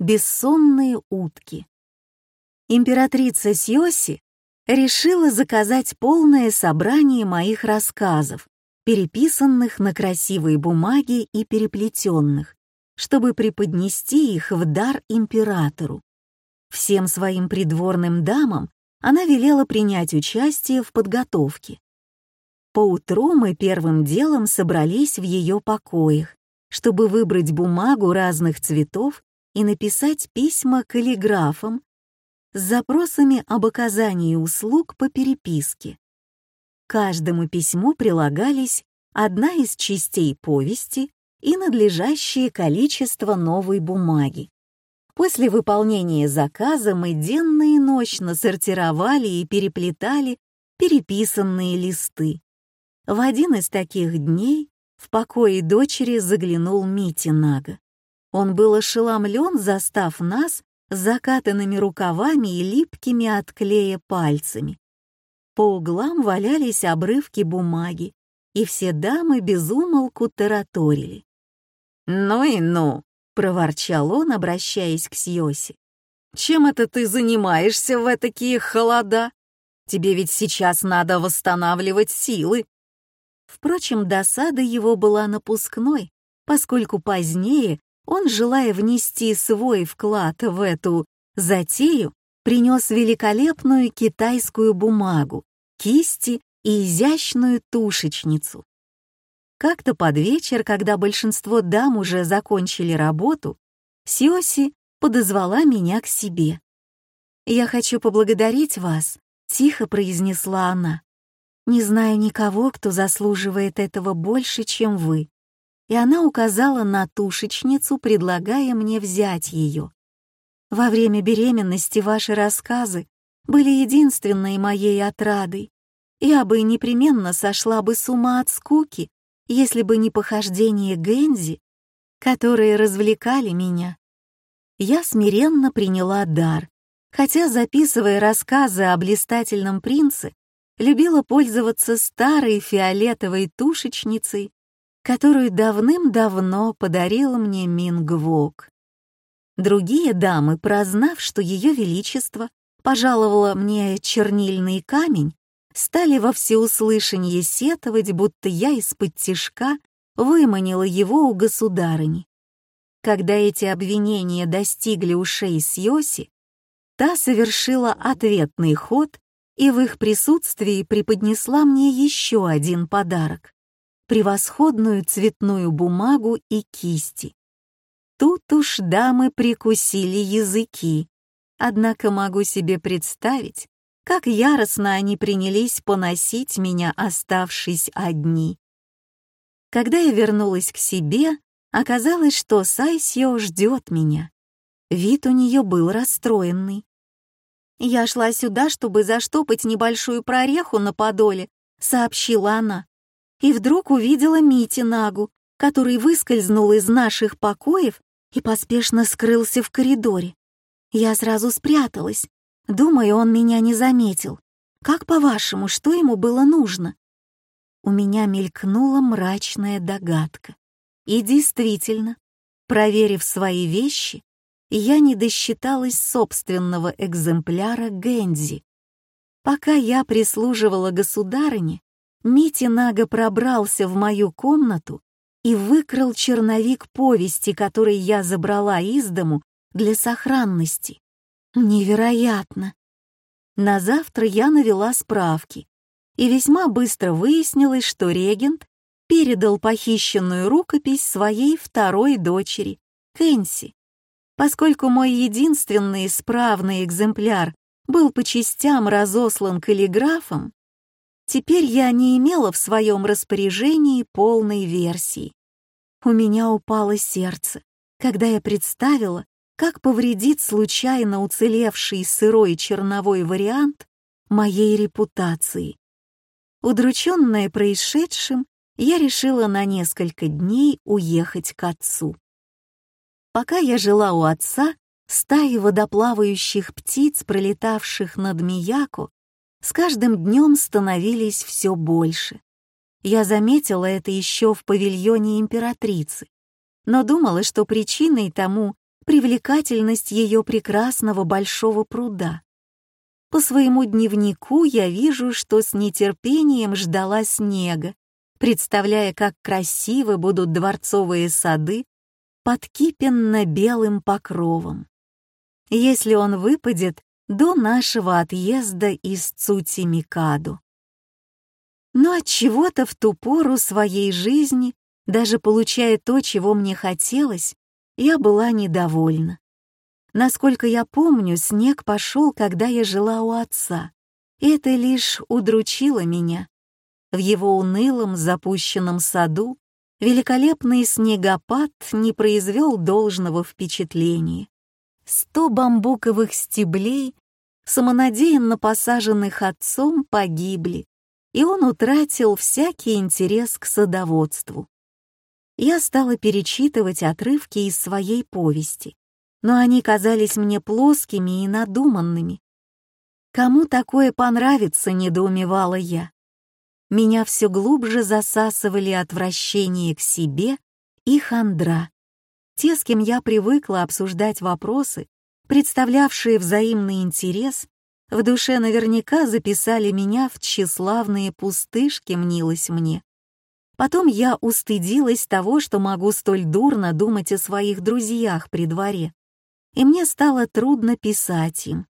Бессонные утки. Императрица Сьоси решила заказать полное собрание моих рассказов, переписанных на красивой бумаге и переплетенных, чтобы преподнести их в дар императору. Всем своим придворным дамам она велела принять участие в подготовке. Поутру мы первым делом собрались в ее покоях, чтобы выбрать бумагу разных цветов и написать письма каллиграфам с запросами об оказании услуг по переписке. Каждому письму прилагались одна из частей повести и надлежащее количество новой бумаги. После выполнения заказа мы денно и ночно сортировали и переплетали переписанные листы. В один из таких дней в покое дочери заглянул Мити Нага. Он был ошеломлен, застав нас закатанными рукавами и липкими от клея пальцами. По углам валялись обрывки бумаги, и все дамы безумолку тараторили. «Ну и ну!» — проворчал он, обращаясь к Сьоси. «Чем это ты занимаешься в такие холода? Тебе ведь сейчас надо восстанавливать силы». Впрочем, досада его была напускной, поскольку позднее он, желая внести свой вклад в эту затею, принес великолепную китайскую бумагу, кисти и изящную тушечницу. Как-то под вечер, когда большинство дам уже закончили работу, Сиоси подозвала меня к себе. «Я хочу поблагодарить вас», — тихо произнесла она. «Не знаю никого, кто заслуживает этого больше, чем вы и она указала на тушечницу, предлагая мне взять ее. Во время беременности ваши рассказы были единственной моей отрадой. Я бы непременно сошла бы с ума от скуки, если бы не похождения Гензи, которые развлекали меня. Я смиренно приняла дар, хотя, записывая рассказы о блистательном принце, любила пользоваться старой фиолетовой тушечницей которую давным-давно подарил мне Мингвок. Другие дамы, прознав, что Ее Величество пожаловало мне чернильный камень, стали во всеуслышание сетовать, будто я из-под тишка выманила его у государыни. Когда эти обвинения достигли ушей Сьоси, та совершила ответный ход и в их присутствии преподнесла мне еще один подарок превосходную цветную бумагу и кисти. Тут уж дамы прикусили языки, однако могу себе представить, как яростно они принялись поносить меня, оставшись одни. Когда я вернулась к себе, оказалось, что Сайсьо ждет меня. Вид у нее был расстроенный. «Я шла сюда, чтобы заштопать небольшую прореху на подоле», — сообщила она и вдруг увидела Мити Нагу, который выскользнул из наших покоев и поспешно скрылся в коридоре. Я сразу спряталась. Думаю, он меня не заметил. Как по-вашему, что ему было нужно? У меня мелькнула мрачная догадка. И действительно, проверив свои вещи, я не досчиталась собственного экземпляра Гэнзи. Пока я прислуживала государыне, Мити Нага пробрался в мою комнату и выкрал черновик повести, который я забрала из дому для сохранности. Невероятно! На завтра я навела справки, и весьма быстро выяснилось, что регент передал похищенную рукопись своей второй дочери, Кэнси. Поскольку мой единственный исправный экземпляр был по частям разослан каллиграфом, Теперь я не имела в своем распоряжении полной версии. У меня упало сердце, когда я представила, как повредит случайно уцелевший сырой черновой вариант моей репутации. Удрученная происшедшим, я решила на несколько дней уехать к отцу. Пока я жила у отца, стаи водоплавающих птиц, пролетавших над Мияко, с каждым днем становились все больше. Я заметила это еще в павильоне императрицы, но думала, что причиной тому привлекательность ее прекрасного большого пруда. По своему дневнику я вижу, что с нетерпением ждала снега, представляя, как красивы будут дворцовые сады под кипенно-белым покровом. Если он выпадет до нашего отъезда из Цути-Микаду. Но от чего-то в ту пору своей жизни, даже получая то, чего мне хотелось, я была недовольна. Насколько я помню, снег пошел, когда я жила у отца. И это лишь удручило меня. В его унылом запущенном саду великолепный снегопад не произвел должного впечатления. Сто бамбуковых стеблей, самонадеянно посаженных отцом, погибли, и он утратил всякий интерес к садоводству. Я стала перечитывать отрывки из своей повести, но они казались мне плоскими и надуманными. Кому такое понравится, недоумевала я. Меня все глубже засасывали отвращение к себе и хандра. Те, с кем я привыкла обсуждать вопросы, представлявшие взаимный интерес, в душе наверняка записали меня в тщеславные пустышки, мнилось мне. Потом я устыдилась того, что могу столь дурно думать о своих друзьях при дворе и мне стало трудно писать им.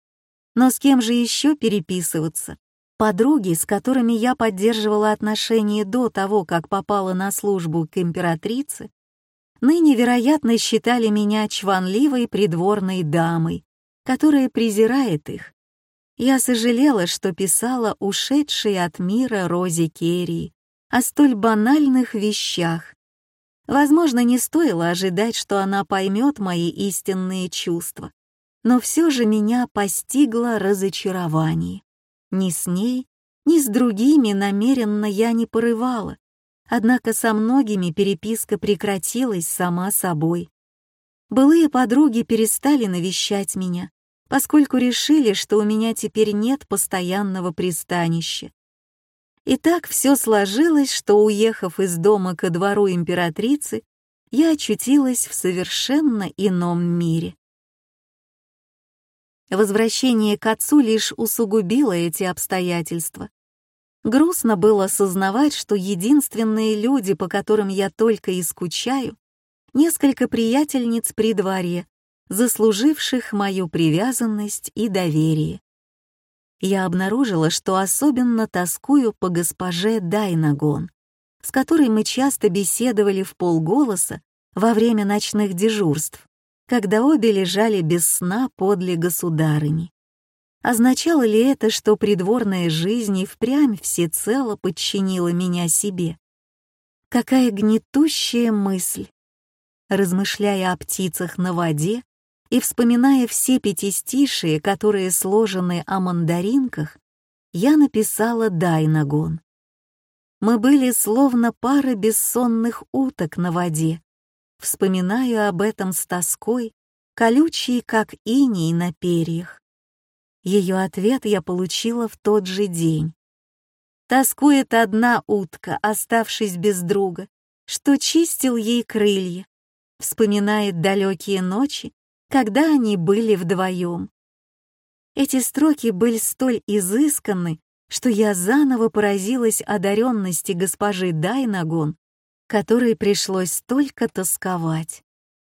Но с кем же еще переписываться? Подруги, с которыми я поддерживала отношения до того, как попала на службу к императрице, ныне, вероятно, считали меня чванливой придворной дамой, которая презирает их. Я сожалела, что писала ушедшей от мира Розе Керри о столь банальных вещах, Возможно, не стоило ожидать, что она поймет мои истинные чувства, но все же меня постигло разочарование. Ни с ней, ни с другими намеренно я не порывала, однако со многими переписка прекратилась сама собой. Былые подруги перестали навещать меня, поскольку решили, что у меня теперь нет постоянного пристанища, и так все сложилось, что, уехав из дома ко двору императрицы, я очутилась в совершенно ином мире. Возвращение к отцу лишь усугубило эти обстоятельства. Грустно было осознавать, что единственные люди, по которым я только и скучаю, несколько приятельниц при дворе, заслуживших мою привязанность и доверие я обнаружила, что особенно тоскую по госпоже Дайнагон, с которой мы часто беседовали в полголоса во время ночных дежурств, когда обе лежали без сна подле государыни. Означало ли это, что придворная жизнь и впрямь всецело подчинила меня себе? Какая гнетущая мысль! Размышляя о птицах на воде, и вспоминая все пятистишие, которые сложены о мандаринках, я написала «Дайнагон». Мы были словно пара бессонных уток на воде. Вспоминаю об этом с тоской, колючий, как иней на перьях. Ее ответ я получила в тот же день. Тоскует одна утка, оставшись без друга, что чистил ей крылья. Вспоминает далекие ночи, когда они были вдвоем. Эти строки были столь изысканны, что я заново поразилась одаренности госпожи Дайнагон, которой пришлось столько тосковать.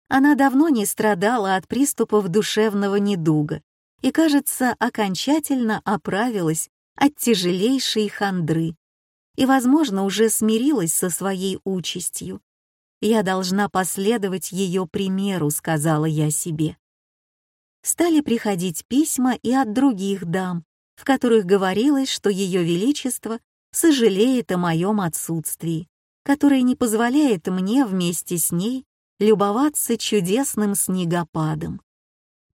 Она давно не страдала от приступов душевного недуга и, кажется, окончательно оправилась от тяжелейшей хандры и, возможно, уже смирилась со своей участью. Я должна последовать ее примеру, сказала я себе. Стали приходить письма и от других дам, в которых говорилось, что ее величество сожалеет о моем отсутствии, которое не позволяет мне вместе с ней любоваться чудесным снегопадом.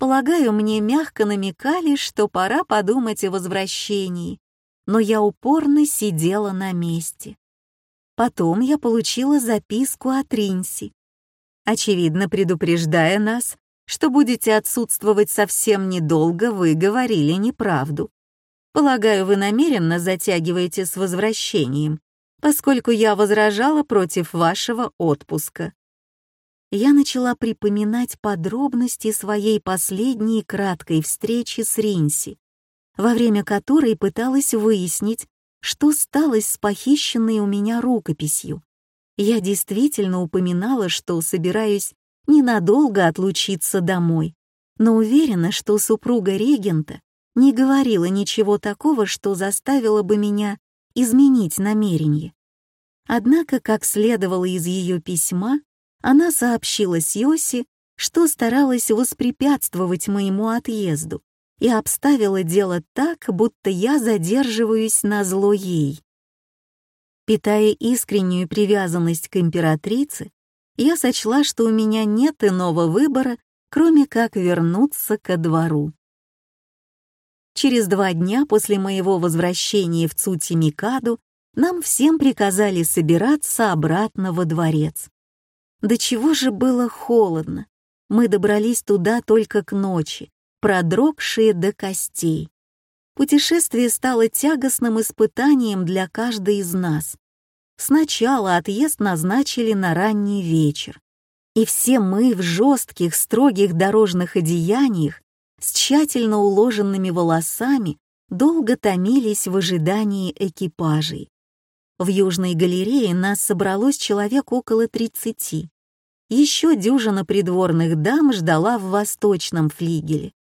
Полагаю, мне мягко намекали, что пора подумать о возвращении, но я упорно сидела на месте. Потом я получила записку от Ринси, очевидно предупреждая нас, что будете отсутствовать совсем недолго, вы говорили неправду. Полагаю, вы намеренно затягиваете с возвращением, поскольку я возражала против вашего отпуска. Я начала припоминать подробности своей последней краткой встречи с Ринси, во время которой пыталась выяснить, что стало с похищенной у меня рукописью. Я действительно упоминала, что собираюсь ненадолго отлучиться домой, но уверена, что супруга регента не говорила ничего такого, что заставило бы меня изменить намерение. Однако, как следовало из ее письма, она сообщила Сьоси, что старалась воспрепятствовать моему отъезду и обставила дело так, будто я задерживаюсь на зло ей. Питая искреннюю привязанность к императрице, я сочла, что у меня нет иного выбора, кроме как вернуться ко двору. Через два дня после моего возвращения в Цутимикаду нам всем приказали собираться обратно во дворец. До чего же было холодно. Мы добрались туда только к ночи, продрогшие до костей. Путешествие стало тягостным испытанием для каждой из нас. Сначала отъезд назначили на ранний вечер, и все мы в жестких, строгих дорожных одеяниях с тщательно уложенными волосами долго томились в ожидании экипажей. В Южной галерее нас собралось человек около 30. Еще дюжина придворных дам ждала в восточном флигеле.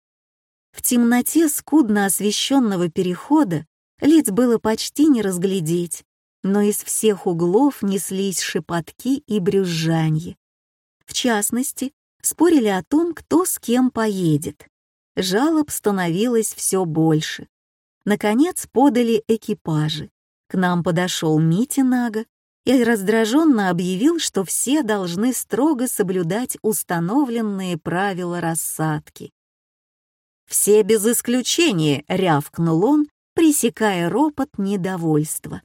В темноте скудно освещенного перехода лиц было почти не разглядеть, но из всех углов неслись шепотки и брюзжанье. В частности, спорили о том, кто с кем поедет. Жалоб становилось все больше. Наконец подали экипажи. К нам подошел Митя Нага и раздраженно объявил, что все должны строго соблюдать установленные правила рассадки. «Все без исключения», — рявкнул он, пресекая ропот недовольства.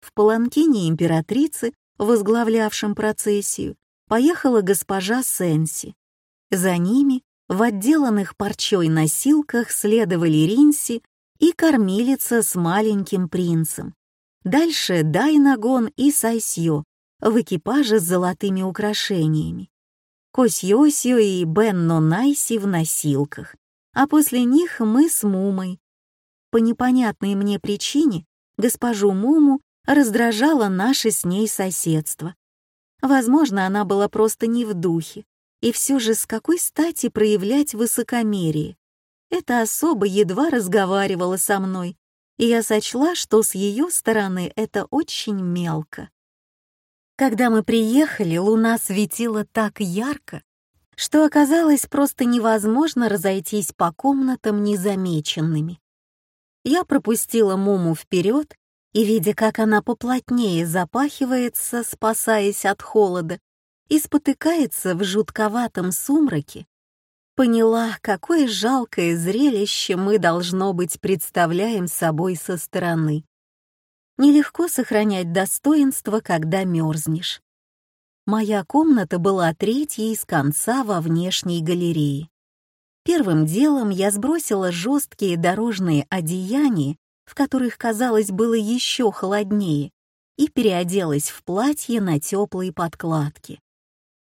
В паланкине императрицы, возглавлявшем процессию, поехала госпожа Сенси. За ними в отделанных парчой носилках следовали Ринси и кормилица с маленьким принцем. Дальше Дайнагон и Сайсьо в экипаже с золотыми украшениями. Косьосио и Бенно Найси в носилках, а после них мы с Мумой. По непонятной мне причине госпожу Муму раздражало наше с ней соседство. Возможно, она была просто не в духе, и все же с какой стати проявлять высокомерие? Эта особа едва разговаривала со мной, и я сочла, что с ее стороны это очень мелко. Когда мы приехали, луна светила так ярко, что оказалось просто невозможно разойтись по комнатам незамеченными. Я пропустила Муму вперед и, видя, как она поплотнее запахивается, спасаясь от холода, и спотыкается в жутковатом сумраке, поняла, какое жалкое зрелище мы, должно быть, представляем собой со стороны. Нелегко сохранять достоинство, когда мерзнешь. Моя комната была третьей из конца во внешней галерее. Первым делом я сбросила жесткие дорожные одеяния, в которых, казалось, было еще холоднее, и переоделась в платье на теплой подкладке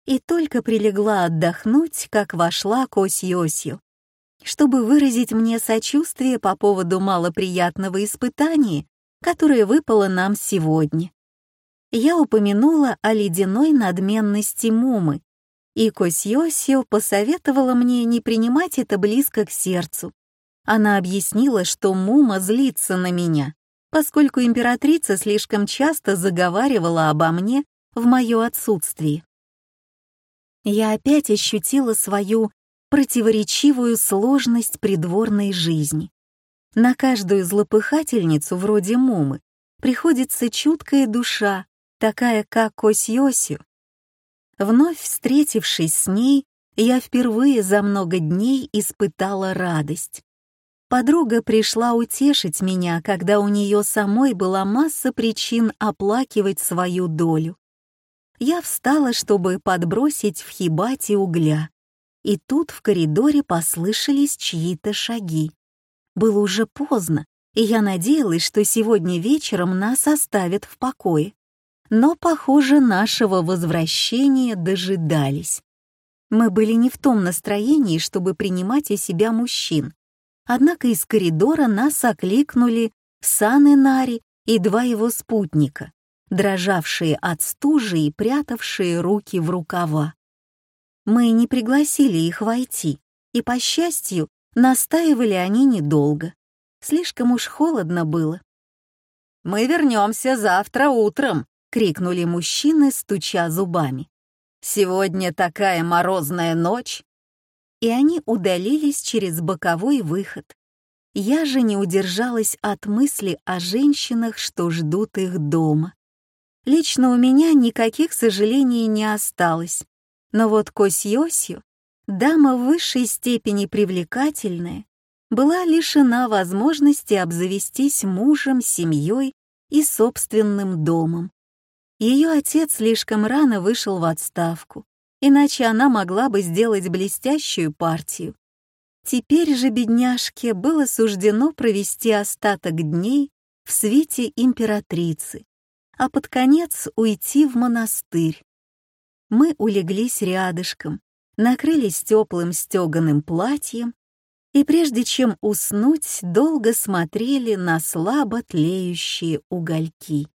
и только прилегла отдохнуть, как вошла к Осью, чтобы выразить мне сочувствие по поводу малоприятного испытания, которое выпало нам сегодня. Я упомянула о ледяной надменности Мумы, и Косьосио посоветовала мне не принимать это близко к сердцу. Она объяснила, что Мума злится на меня, поскольку императрица слишком часто заговаривала обо мне в мое отсутствие я опять ощутила свою противоречивую сложность придворной жизни. На каждую злопыхательницу вроде Мумы приходится чуткая душа, такая как Косьосю. Вновь встретившись с ней, я впервые за много дней испытала радость. Подруга пришла утешить меня, когда у нее самой была масса причин оплакивать свою долю я встала, чтобы подбросить в хибате угля. И тут в коридоре послышались чьи-то шаги. Было уже поздно, и я надеялась, что сегодня вечером нас оставят в покое. но, похоже, нашего возвращения дожидались. Мы были не в том настроении, чтобы принимать у себя мужчин. Однако из коридора нас окликнули Сан Нари и два его спутника, дрожавшие от стужи и прятавшие руки в рукава. Мы не пригласили их войти, и, по счастью, настаивали они недолго. Слишком уж холодно было. «Мы вернемся завтра утром», — крикнули мужчины, стуча зубами. «Сегодня такая морозная ночь!» И они удалились через боковой выход. Я же не удержалась от мысли о женщинах, что ждут их дома. Лично у меня никаких сожалений не осталось. Но вот Косьосью, дама в высшей степени привлекательная, была лишена возможности обзавестись мужем, семьей и собственным домом. Ее отец слишком рано вышел в отставку, иначе она могла бы сделать блестящую партию. Теперь же бедняжке было суждено провести остаток дней в свете императрицы, а под конец уйти в монастырь. Мы улеглись рядышком, накрылись теплым стеганым платьем и прежде чем уснуть, долго смотрели на слабо тлеющие угольки.